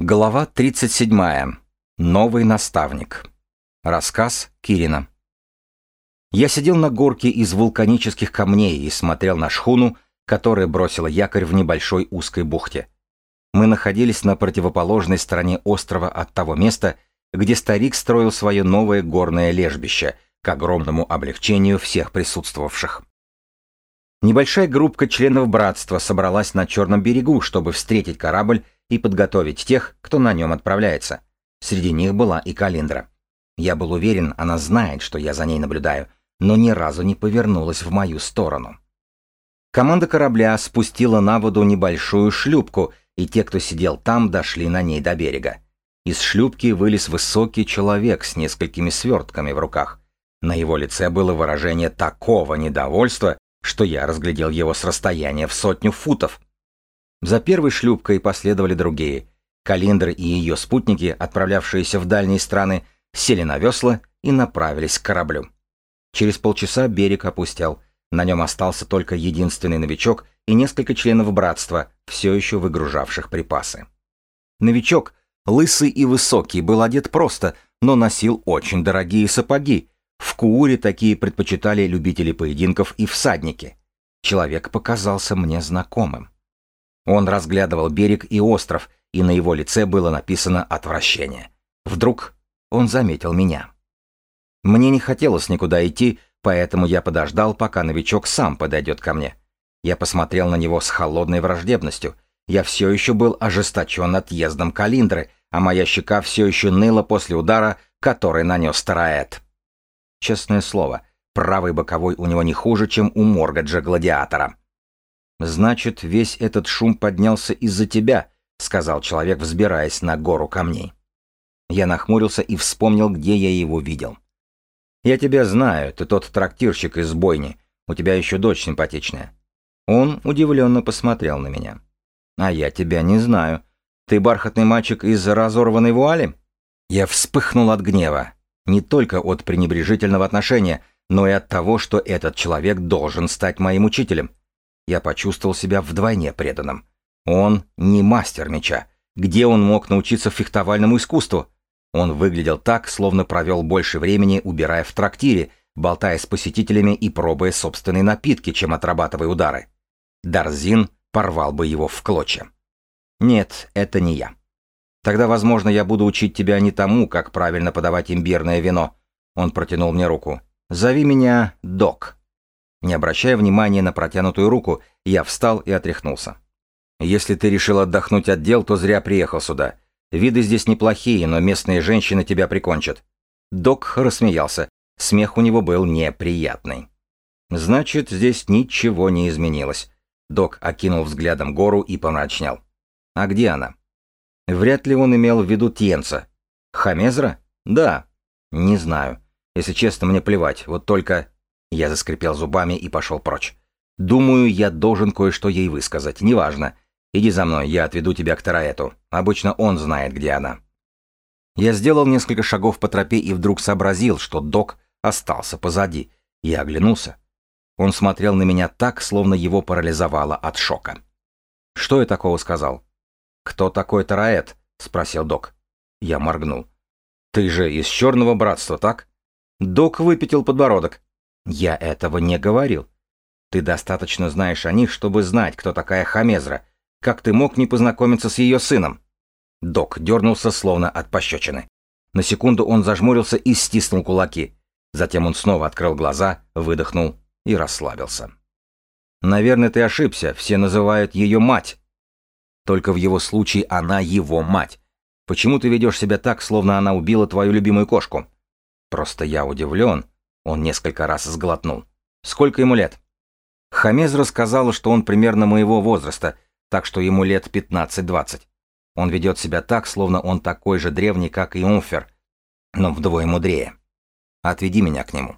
Глава 37. Новый наставник. Рассказ Кирина. Я сидел на горке из вулканических камней и смотрел на шхуну, которая бросила якорь в небольшой узкой бухте. Мы находились на противоположной стороне острова от того места, где старик строил свое новое горное лежбище, к огромному облегчению всех присутствовавших. Небольшая группка членов братства собралась на Черном берегу, чтобы встретить корабль и подготовить тех, кто на нем отправляется. Среди них была и Калиндра. Я был уверен, она знает, что я за ней наблюдаю, но ни разу не повернулась в мою сторону. Команда корабля спустила на воду небольшую шлюпку, и те, кто сидел там, дошли на ней до берега. Из шлюпки вылез высокий человек с несколькими свертками в руках. На его лице было выражение такого недовольства, что я разглядел его с расстояния в сотню футов. За первой шлюпкой последовали другие. Калиндр и ее спутники, отправлявшиеся в дальние страны, сели на весла и направились к кораблю. Через полчаса берег опустел. На нем остался только единственный новичок и несколько членов братства, все еще выгружавших припасы. Новичок, лысый и высокий, был одет просто, но носил очень дорогие сапоги. В Кууре такие предпочитали любители поединков и всадники. Человек показался мне знакомым. Он разглядывал берег и остров, и на его лице было написано отвращение. Вдруг он заметил меня. Мне не хотелось никуда идти, поэтому я подождал, пока новичок сам подойдет ко мне. Я посмотрел на него с холодной враждебностью. Я все еще был ожесточен отъездом Калиндры, а моя щека все еще ныла после удара, который нанес Тараэт. Честное слово, правый боковой у него не хуже, чем у Моргаджа-гладиатора. «Значит, весь этот шум поднялся из-за тебя», — сказал человек, взбираясь на гору камней. Я нахмурился и вспомнил, где я его видел. «Я тебя знаю, ты тот трактирщик из бойни. У тебя еще дочь симпатичная». Он удивленно посмотрел на меня. «А я тебя не знаю. Ты бархатный мальчик из разорванной вуали?» Я вспыхнул от гнева. Не только от пренебрежительного отношения, но и от того, что этот человек должен стать моим учителем. Я почувствовал себя вдвойне преданным. Он не мастер меча. Где он мог научиться фехтовальному искусству? Он выглядел так, словно провел больше времени, убирая в трактире, болтая с посетителями и пробуя собственные напитки, чем отрабатывая удары. Дарзин порвал бы его в клочья. Нет, это не я. Тогда, возможно, я буду учить тебя не тому, как правильно подавать имбирное вино. Он протянул мне руку. Зови меня Док. Не обращая внимания на протянутую руку, я встал и отряхнулся. «Если ты решил отдохнуть от дел, то зря приехал сюда. Виды здесь неплохие, но местные женщины тебя прикончат». Док рассмеялся. Смех у него был неприятный. «Значит, здесь ничего не изменилось». Док окинул взглядом гору и помрачнел. «А где она?» Вряд ли он имел в виду Тьенца. «Хамезра?» «Да». «Не знаю. Если честно, мне плевать. Вот только...» Я заскрипел зубами и пошел прочь. Думаю, я должен кое-что ей высказать. Неважно. Иди за мной, я отведу тебя к Тараэту. Обычно он знает, где она. Я сделал несколько шагов по тропе и вдруг сообразил, что док остался позади. Я оглянулся. Он смотрел на меня так, словно его парализовало от шока. Что я такого сказал? «Кто такой Тараэт?» — спросил док. Я моргнул. «Ты же из Черного Братства, так?» Док выпятил подбородок. Я этого не говорил. Ты достаточно знаешь о них, чтобы знать, кто такая Хамезра. Как ты мог не познакомиться с ее сыном? Док дернулся, словно от пощечины. На секунду он зажмурился и стиснул кулаки. Затем он снова открыл глаза, выдохнул и расслабился. «Наверное, ты ошибся, все называют ее мать». Только в его случае она его мать. Почему ты ведешь себя так, словно она убила твою любимую кошку? Просто я удивлен, он несколько раз сглотнул. «Сколько ему лет?» Хамез рассказала, что он примерно моего возраста, так что ему лет 15-20. Он ведет себя так, словно он такой же древний, как и Умфер, но вдвое мудрее. Отведи меня к нему.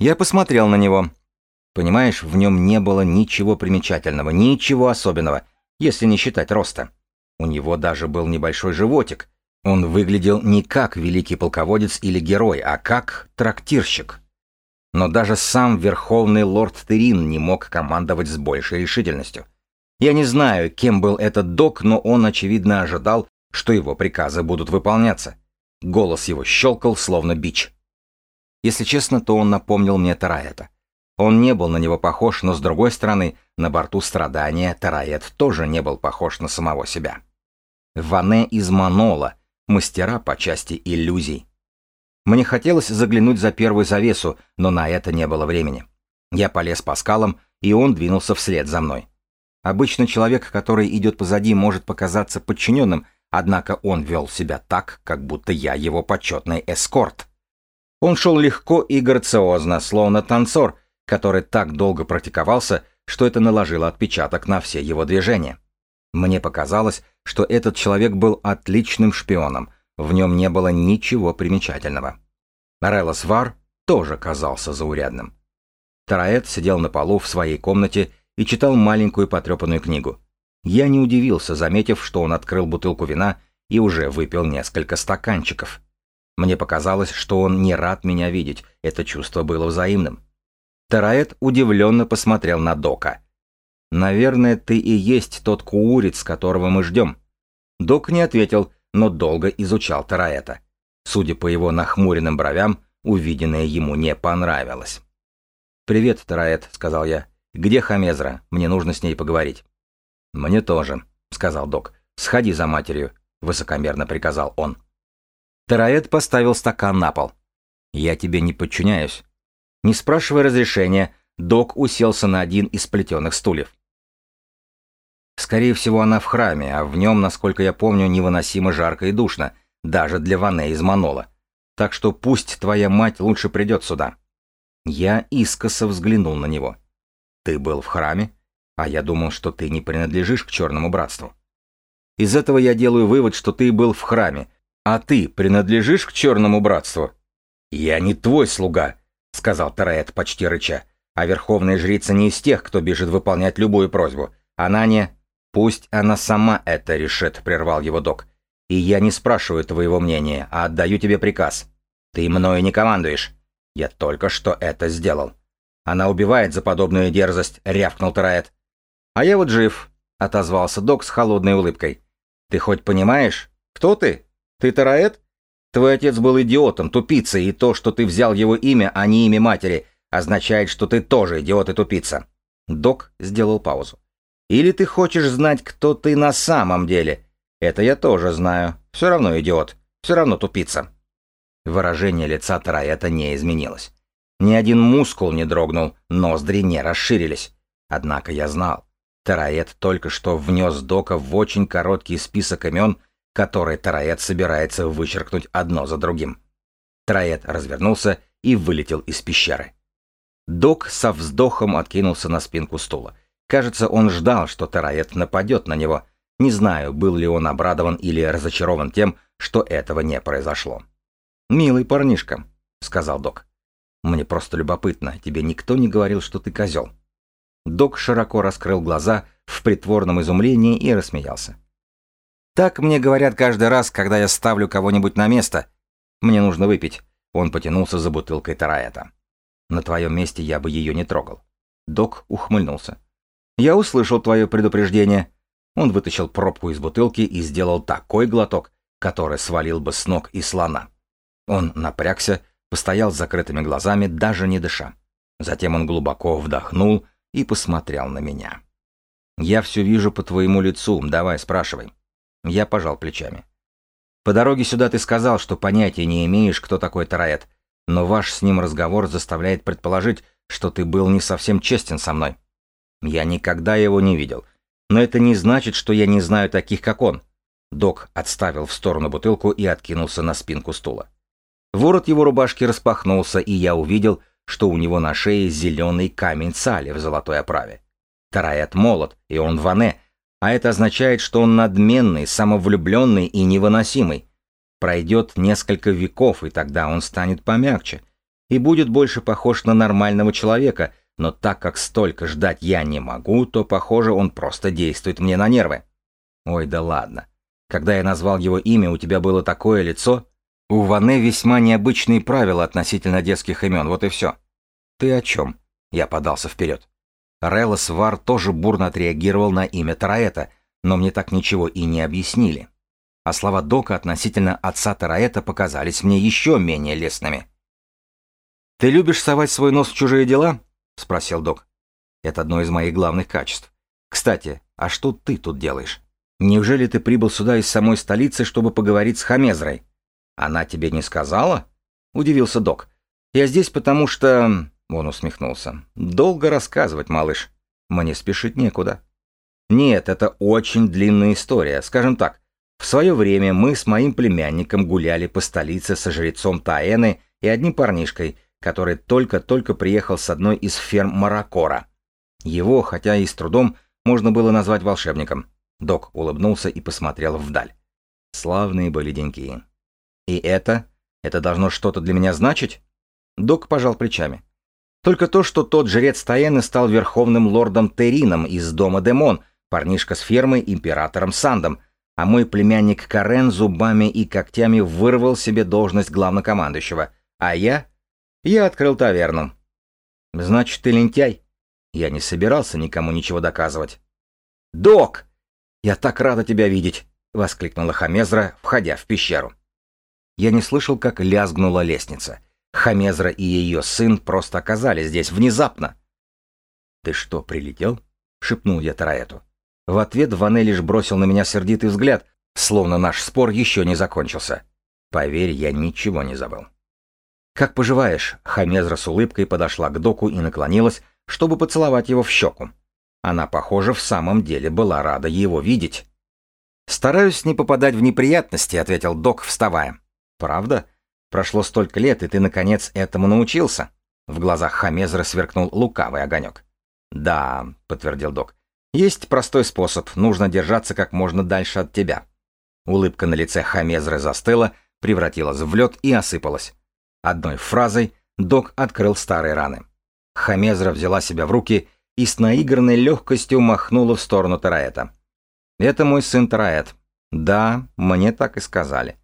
Я посмотрел на него. Понимаешь, в нем не было ничего примечательного, ничего особенного, если не считать роста. У него даже был небольшой животик, он выглядел не как великий полководец или герой, а как трактирщик. Но даже сам верховный лорд Терин не мог командовать с большей решительностью. Я не знаю, кем был этот док, но он, очевидно, ожидал, что его приказы будут выполняться. Голос его щелкал, словно бич. Если честно, то он напомнил мне Тараэта. Он не был на него похож, но, с другой стороны, на борту страдания Тараэт тоже не был похож на самого себя. Ване из Манола, мастера по части иллюзий. Мне хотелось заглянуть за первую завесу, но на это не было времени. Я полез по скалам, и он двинулся вслед за мной. Обычно человек, который идет позади, может показаться подчиненным, однако он вел себя так, как будто я его почетный эскорт. Он шел легко и грациозно, словно танцор, который так долго практиковался, что это наложило отпечаток на все его движения. Мне показалось, что этот человек был отличным шпионом, в нем не было ничего примечательного. Релос Вар тоже казался заурядным. Тараэт сидел на полу в своей комнате и читал маленькую потрепанную книгу. Я не удивился, заметив, что он открыл бутылку вина и уже выпил несколько стаканчиков. Мне показалось, что он не рад меня видеть, это чувство было взаимным. Тараэт удивленно посмотрел на Дока. «Наверное, ты и есть тот куурец, которого мы ждем». Док не ответил, но долго изучал Тараэта. Судя по его нахмуренным бровям, увиденное ему не понравилось. «Привет, Тараэт», — сказал я. «Где Хамезра? Мне нужно с ней поговорить». «Мне тоже», — сказал док. «Сходи за матерью», — высокомерно приказал он. Тараэт поставил стакан на пол. «Я тебе не подчиняюсь». Не спрашивая разрешения, док уселся на один из плетеных стульев. Скорее всего, она в храме, а в нем, насколько я помню, невыносимо жарко и душно, даже для Ване из Манола. Так что пусть твоя мать лучше придет сюда. Я искоса взглянул на него. Ты был в храме? А я думал, что ты не принадлежишь к черному братству. Из этого я делаю вывод, что ты был в храме, а ты принадлежишь к черному братству. Я не твой слуга, сказал Тараэт почти рыча. А верховная жрица не из тех, кто бежит выполнять любую просьбу. Она не... «Пусть она сама это решит», — прервал его док. «И я не спрашиваю твоего мнения, а отдаю тебе приказ. Ты мною не командуешь. Я только что это сделал». «Она убивает за подобную дерзость», — рявкнул Тараэт. «А я вот жив», — отозвался док с холодной улыбкой. «Ты хоть понимаешь, кто ты? Ты Тараэт? Твой отец был идиотом, тупицей, и то, что ты взял его имя, а не имя матери, означает, что ты тоже идиот и тупица». Док сделал паузу. Или ты хочешь знать, кто ты на самом деле? Это я тоже знаю. Все равно идиот. Все равно тупица. Выражение лица Тараэта не изменилось. Ни один мускул не дрогнул, ноздри не расширились. Однако я знал. Тараэт только что внес Дока в очень короткий список имен, которые Тараэт собирается вычеркнуть одно за другим. Тараэт развернулся и вылетел из пещеры. Док со вздохом откинулся на спинку стула. Кажется, он ждал, что Тараэт нападет на него. Не знаю, был ли он обрадован или разочарован тем, что этого не произошло. «Милый парнишка», — сказал док. «Мне просто любопытно, тебе никто не говорил, что ты козел». Док широко раскрыл глаза в притворном изумлении и рассмеялся. «Так мне говорят каждый раз, когда я ставлю кого-нибудь на место. Мне нужно выпить». Он потянулся за бутылкой Тараэта. «На твоем месте я бы ее не трогал». Док ухмыльнулся. «Я услышал твое предупреждение». Он вытащил пробку из бутылки и сделал такой глоток, который свалил бы с ног и слона. Он напрягся, постоял с закрытыми глазами, даже не дыша. Затем он глубоко вдохнул и посмотрел на меня. «Я все вижу по твоему лицу, давай, спрашивай». Я пожал плечами. «По дороге сюда ты сказал, что понятия не имеешь, кто такой Тараэт, но ваш с ним разговор заставляет предположить, что ты был не совсем честен со мной». Я никогда его не видел. Но это не значит, что я не знаю таких, как он. Док отставил в сторону бутылку и откинулся на спинку стула. Ворот его рубашки распахнулся, и я увидел, что у него на шее зеленый камень цали в золотой оправе. Тараэт молод, и он ване, а это означает, что он надменный, самовлюбленный и невыносимый. Пройдет несколько веков, и тогда он станет помягче, и будет больше похож на нормального человека — но так как столько ждать я не могу, то, похоже, он просто действует мне на нервы. Ой, да ладно. Когда я назвал его имя, у тебя было такое лицо. У Ване весьма необычные правила относительно детских имен, вот и все. Ты о чем? Я подался вперед. Релос Вар тоже бурно отреагировал на имя Тараэта, но мне так ничего и не объяснили. А слова Дока относительно отца Тараэта показались мне еще менее лестными. «Ты любишь совать свой нос в чужие дела?» — спросил Док. «Это одно из моих главных качеств. Кстати, а что ты тут делаешь? Неужели ты прибыл сюда из самой столицы, чтобы поговорить с Хамезрой?» «Она тебе не сказала?» — удивился Док. «Я здесь потому что...» — он усмехнулся. «Долго рассказывать, малыш. Мне спешить некуда». «Нет, это очень длинная история. Скажем так, в свое время мы с моим племянником гуляли по столице со жрецом Таэны и одним парнишкой, который только-только приехал с одной из ферм Маракора. Его, хотя и с трудом, можно было назвать волшебником. Док улыбнулся и посмотрел вдаль. Славные были деньки. И это? Это должно что-то для меня значить? Док пожал плечами. Только то, что тот жрец Таэны стал верховным лордом Терином из дома Демон, парнишка с фермы императором Сандом, а мой племянник Карен зубами и когтями вырвал себе должность главнокомандующего, а я... Я открыл таверну. Значит, ты лентяй? Я не собирался никому ничего доказывать. «Док! Я так рада тебя видеть!» — воскликнула Хамезра, входя в пещеру. Я не слышал, как лязгнула лестница. Хамезра и ее сын просто оказались здесь внезапно. «Ты что, прилетел?» — шепнул я Тараэту. В ответ Ване лишь бросил на меня сердитый взгляд, словно наш спор еще не закончился. Поверь, я ничего не забыл. «Как поживаешь?» Хамезра с улыбкой подошла к доку и наклонилась, чтобы поцеловать его в щеку. Она, похоже, в самом деле была рада его видеть. «Стараюсь не попадать в неприятности», — ответил док, вставая. «Правда? Прошло столько лет, и ты, наконец, этому научился?» В глазах Хамезра сверкнул лукавый огонек. «Да», — подтвердил док. «Есть простой способ. Нужно держаться как можно дальше от тебя». Улыбка на лице Хамезры застыла, превратилась в лед и осыпалась. Одной фразой док открыл старые раны. Хамезра взяла себя в руки и с наигранной легкостью махнула в сторону Тараэта. «Это мой сын Тараэт. Да, мне так и сказали».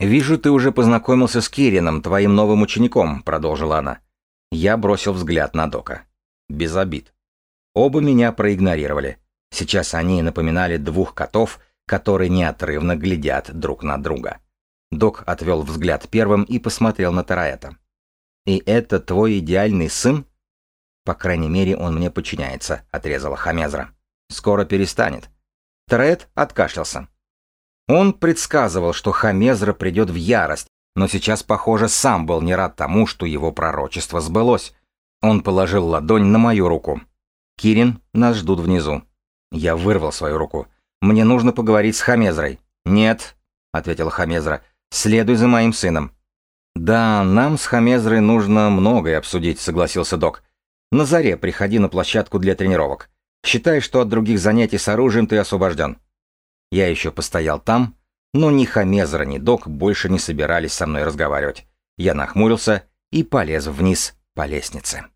«Вижу, ты уже познакомился с Кирином, твоим новым учеником», — продолжила она. Я бросил взгляд на Дока. Без обид. Оба меня проигнорировали. Сейчас они напоминали двух котов, которые неотрывно глядят друг на друга. Док отвел взгляд первым и посмотрел на Тараэта. «И это твой идеальный сын?» «По крайней мере, он мне подчиняется», — отрезала Хамезра. «Скоро перестанет». Тараэт откашлялся. Он предсказывал, что Хамезра придет в ярость, но сейчас, похоже, сам был не рад тому, что его пророчество сбылось. Он положил ладонь на мою руку. «Кирин, нас ждут внизу». Я вырвал свою руку. «Мне нужно поговорить с Хамезрой». «Нет», — ответила Хамезра, — «следуй за моим сыном». «Да, нам с Хамезрой нужно многое обсудить», — согласился док. «На заре приходи на площадку для тренировок. Считай, что от других занятий с оружием ты освобожден». Я еще постоял там, но ни Хамезра, ни Док больше не собирались со мной разговаривать. Я нахмурился и полез вниз по лестнице.